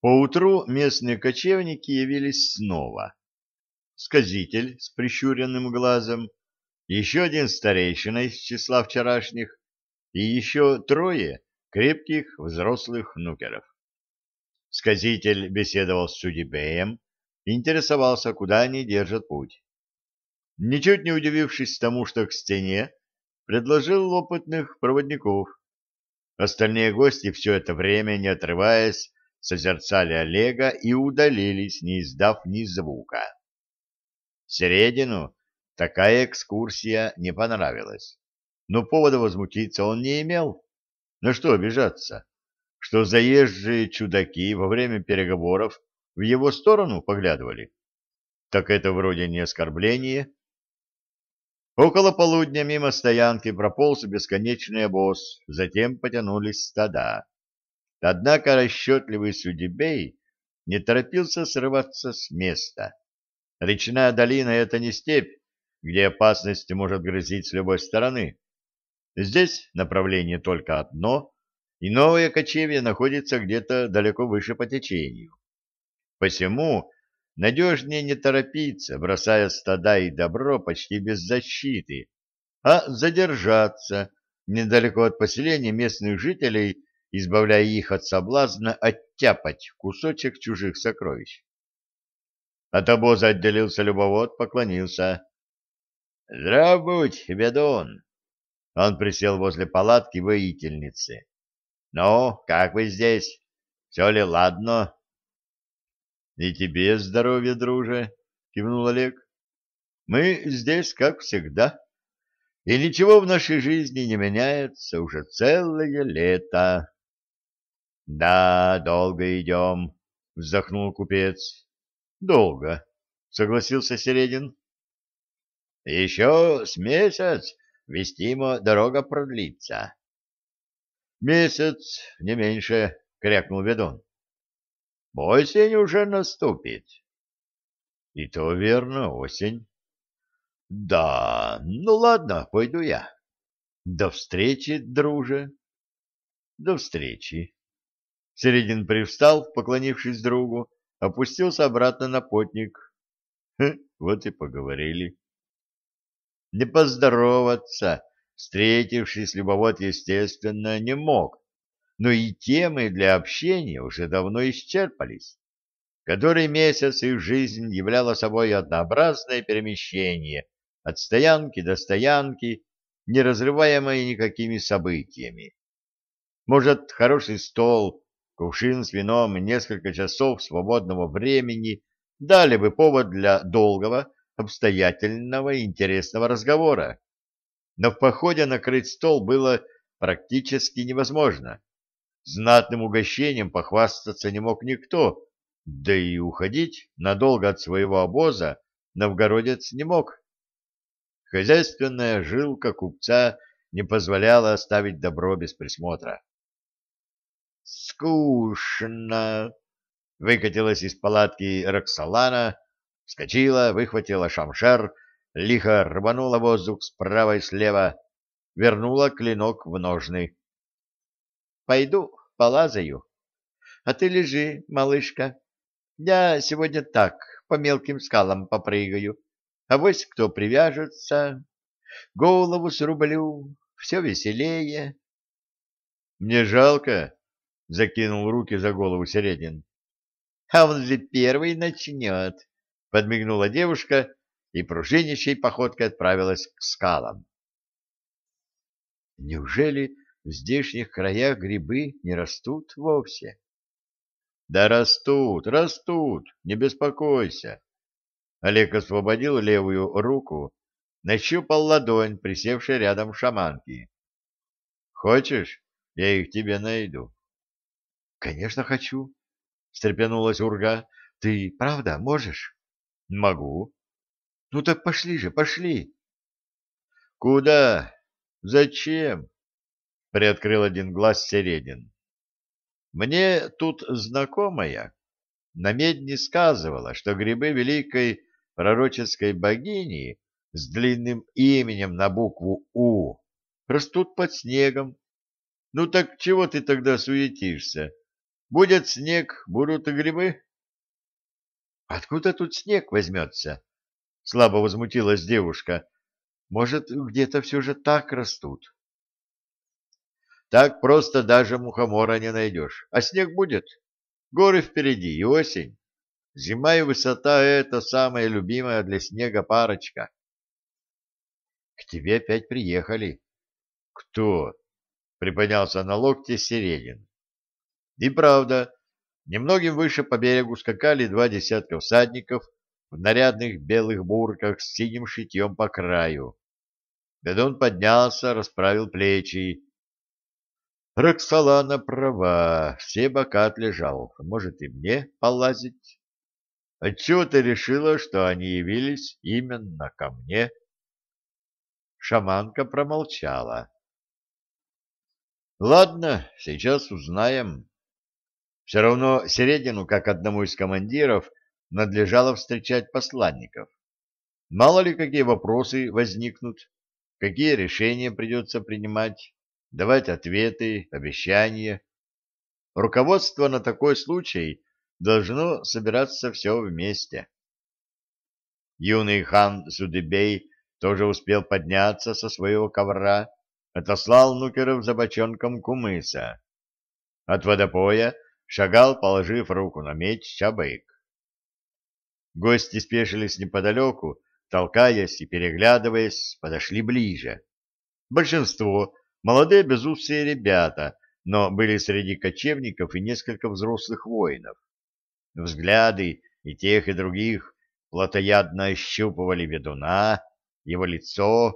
Поутру местные кочевники явились снова. Сказитель с прищуренным глазом, еще один старейшина из числа вчерашних и еще трое крепких взрослых нукеров. Сказитель беседовал с Судебеем, интересовался, куда они держат путь. Ничуть не удивившись тому, что к стене, предложил опытных проводников. Остальные гости все это время, не отрываясь, созерцали Олега и удалились, не издав ни звука. Середину такая экскурсия не понравилась, но повода возмутиться он не имел. На что обижаться? Что заезжие чудаки во время переговоров в его сторону поглядывали? Так это вроде не оскорбление. Около полудня мимо стоянки прополз бесконечный обоз, затем потянулись стада. Однако расчетливый Судебей не торопился срываться с места. Речная долина — это не степь, где опасность может грозить с любой стороны. Здесь направление только одно, и новое кочевье находится где-то далеко выше по течению. Посему надежнее не торопиться, бросая стада и добро почти без защиты, а задержаться недалеко от поселения местных жителей избавляя их от соблазна оттяпать кусочек чужих сокровищ. От обоза отделился любовод, поклонился. — Здрав будь, ведун! Он присел возле палатки воительницы. — Ну, как вы здесь? Все ли ладно? — И тебе здоровья, друже! — кивнул Олег. — Мы здесь, как всегда. И ничего в нашей жизни не меняется уже целое лето. — Да, долго идем, — вздохнул купец. — Долго, — согласился Середин. — Еще с месяц вестимо дорога продлится. — Месяц, не меньше, — крякнул ведун. — Осень уже наступит. — И то верно, осень. — Да, ну ладно, пойду я. — До встречи, друже. — До встречи. Середин привстал, поклонившись другу, опустился обратно на потник. Вот и поговорили. Не поздороваться, встретившись, любовод, естественно, не мог, но и темы для общения уже давно исчерпались. Который месяц их жизнь являла собой однообразное перемещение от стоянки до стоянки, не разрываемое никакими событиями. Может, хороший стол Кувшин с вином и несколько часов свободного времени дали бы повод для долгого, обстоятельного и интересного разговора. Но в походе накрыть стол было практически невозможно. Знатным угощением похвастаться не мог никто, да и уходить надолго от своего обоза новгородец не мог. Хозяйственная жилка купца не позволяла оставить добро без присмотра. Скучно. Выкатилась из палатки Роксолана, вскочила, выхватила шамшер, лихо рванула воздух справа и слева, вернула клинок в ножны. — Пойду, полазаю. А ты лежи, малышка. Я сегодня так, по мелким скалам попрыгаю. А вось кто привяжется, голову срублю, все веселее. — Мне жалко, — закинул руки за голову Середин. — А он же первый начнет, — подмигнула девушка и пружинищей походкой отправилась к скалам. — Неужели в здешних краях грибы не растут вовсе? — Да растут, растут, не беспокойся. Олег освободил левую руку, нащупал ладонь, присевшей рядом шаманки. — Хочешь, я их тебе найду? — Конечно, хочу, — встрепенулась Урга. — Ты правда можешь? — Могу. — Ну так пошли же, пошли. — Куда? Зачем? — приоткрыл один глаз Середин. — Мне тут знакомая на медне сказывала, что грибы великой пророческой богини с длинным именем на букву «У» растут под снегом. Ну так чего ты тогда суетишься? Будет снег, будут и грибы. Откуда тут снег возьмется? Слабо возмутилась девушка. Может, где-то все же так растут? Так просто даже мухомора не найдешь. А снег будет. Горы впереди и осень. Зима и высота — это самая любимая для снега парочка. К тебе опять приехали. Кто? Приподнялся на локте Середин. И правда, немногим выше по берегу скакали два десятка всадников в нарядных белых бурках с синим шитьем по краю. Бедон поднялся, расправил плечи. Роксолана права, все бока отлежал. Может, и мне полазить? Отчего ты решила, что они явились именно ко мне? Шаманка промолчала. Ладно, сейчас узнаем. Все равно Середину, как одному из командиров, надлежало встречать посланников. Мало ли какие вопросы возникнут, какие решения придется принимать, давать ответы, обещания. Руководство на такой случай должно собираться все вместе. Юный хан Судыбей тоже успел подняться со своего ковра, отослал нукеров за бочонком кумыса. От водопоя шагал, положив руку на меч, Чабык. Гости спешились неподалеку, толкаясь и переглядываясь, подошли ближе. Большинство — молодые безусые ребята, но были среди кочевников и несколько взрослых воинов. Взгляды и тех, и других плотоядно ощупывали ведуна, его лицо,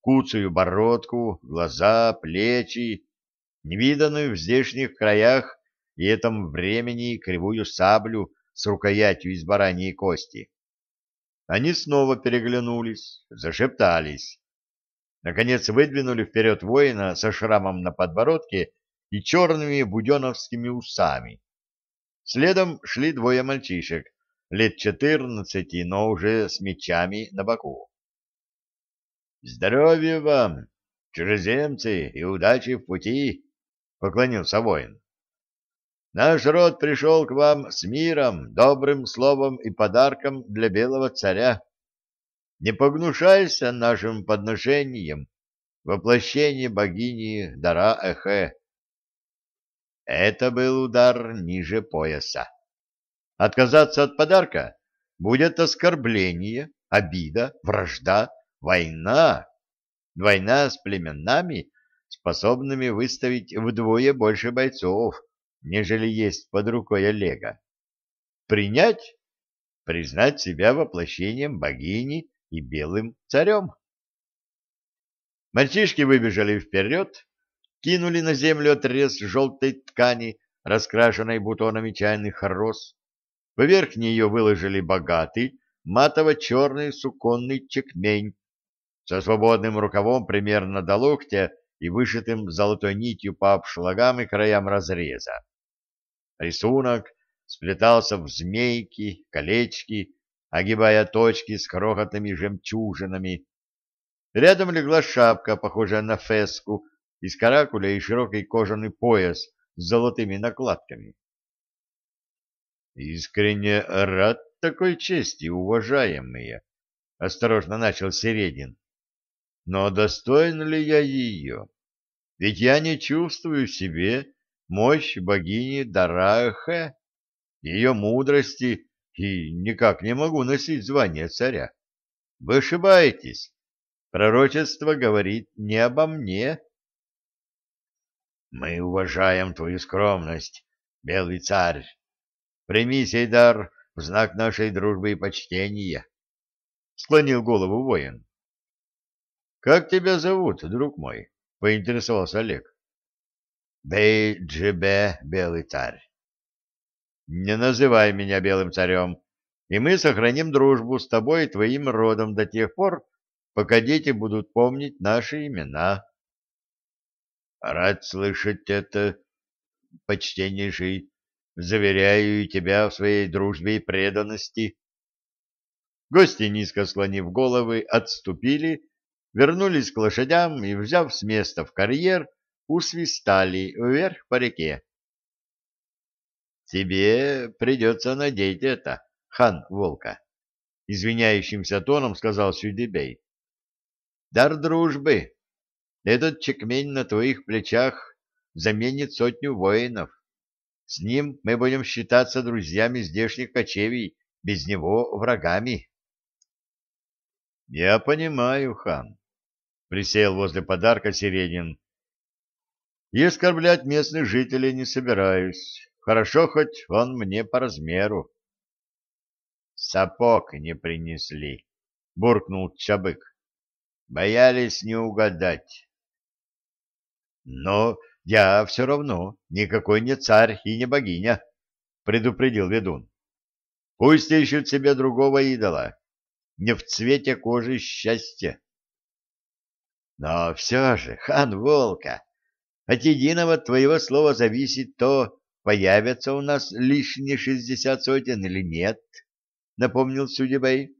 куцую бородку, глаза, плечи, невиданную в здешних краях и этом времени кривую саблю с рукоятью из бараньей кости. Они снова переглянулись, зашептались. Наконец выдвинули вперед воина со шрамом на подбородке и черными буденовскими усами. Следом шли двое мальчишек, лет четырнадцати, но уже с мечами на боку. «Здоровья вам, чужеземцы, и удачи в пути!» — поклонился воин. «Наш род пришел к вам с миром, добрым словом и подарком для белого царя. Не погнушайся нашим подношением, воплощение богини Дара Эхе. Это был удар ниже пояса. Отказаться от подарка будет оскорбление, обида, вражда, война. Война с племенами, способными выставить вдвое больше бойцов, нежели есть под рукой Олега. Принять? Признать себя воплощением богини и белым царем. Мальчишки выбежали вперед, кинули на землю отрез желтой ткани, раскрашенной бутонами чайных роз. Поверх нее выложили богатый, матово-черный суконный чекмень со свободным рукавом примерно до локтя и вышитым золотой нитью по обшлагам и краям разреза. Рисунок сплетался в змейки, колечки, огибая точки с крохотными жемчужинами. Рядом легла шапка, похожая на феску, из каракуля и широкий кожаный пояс с золотыми накладками. «Искренне рад такой чести, уважаемые!» — осторожно начал Середин. «Но достоин ли я ее? Ведь я не чувствую в себе мощь богини Дарахе, ее мудрости и никак не могу носить звание царя. Вы ошибаетесь. Пророчество говорит не обо мне». Мы уважаем твою скромность, белый царь. Прими сей дар в знак нашей дружбы и почтения. Склонил голову воин. Как тебя зовут, друг мой? Поинтересовался Олег. Бей-джибе, белый царь. Не называй меня белым царем, и мы сохраним дружбу с тобой и твоим родом до тех пор, пока дети будут помнить наши имена. Рад слышать это, почтеннейший. Заверяю тебя в своей дружбе и преданности. Гости, низко склонив головы, отступили, вернулись к лошадям и, взяв с места в карьер, усвистали вверх по реке. тебе придется надеть это, хан Волка, — извиняющимся тоном сказал Сюдебей. — Дар дружбы. Этот чекмень на твоих плечах заменит сотню воинов. С ним мы будем считаться друзьями здешних кочевий, без него врагами. — Я понимаю, хан, — присел возле подарка Середин. — И оскорблять местных жителей не собираюсь. Хорошо, хоть он мне по размеру. — Сапог не принесли, — буркнул Чабык. — Боялись не угадать. — Но я все равно никакой не царь и не богиня, — предупредил ведун. — Пусть ищут себе другого идола. Не в цвете кожи счастья. Но все же, хан Волка, от единого твоего слова зависит то, появятся у нас лишние шестьдесят сотен или нет, — напомнил Судебей.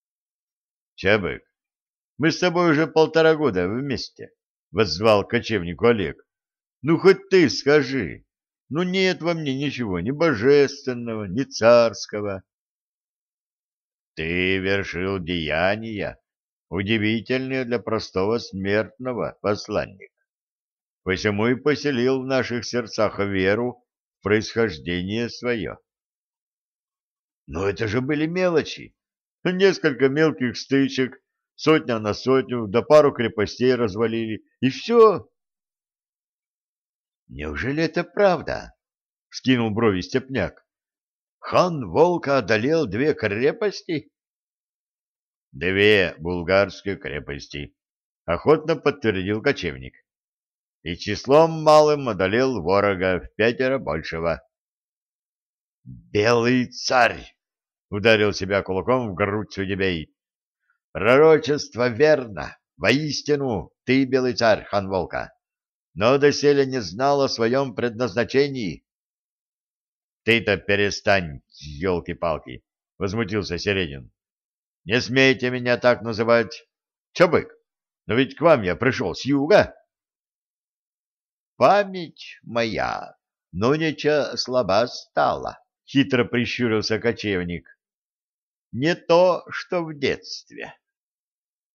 — Чабык, мы с тобой уже полтора года вместе, — воззвал кочевнику Олег. — Ну, хоть ты скажи, ну нет во мне ничего ни божественного, ни царского. — Ты вершил деяния, удивительные для простого смертного, посланник посему и поселил в наших сердцах веру в происхождение свое. Но это же были мелочи. Несколько мелких стычек, сотня на сотню, да пару крепостей развалили, и все. Неужели это правда? — скинул брови Степняк. Хан Волка одолел две крепости? Две булгарские крепости, — охотно подтвердил кочевник и числом малым одолел ворога в пятеро большего. «Белый царь!» — ударил себя кулаком в грудь Судебей. «Пророчество верно! Воистину, ты, белый царь, хан Волка, но доселе не знал о своем предназначении». «Ты-то перестань, елки-палки!» — возмутился Середин. «Не смейте меня так называть! Чобык, но ведь к вам я пришел с юга!» Память моя нонеча слаба стала, — хитро прищурился кочевник. — Не то, что в детстве.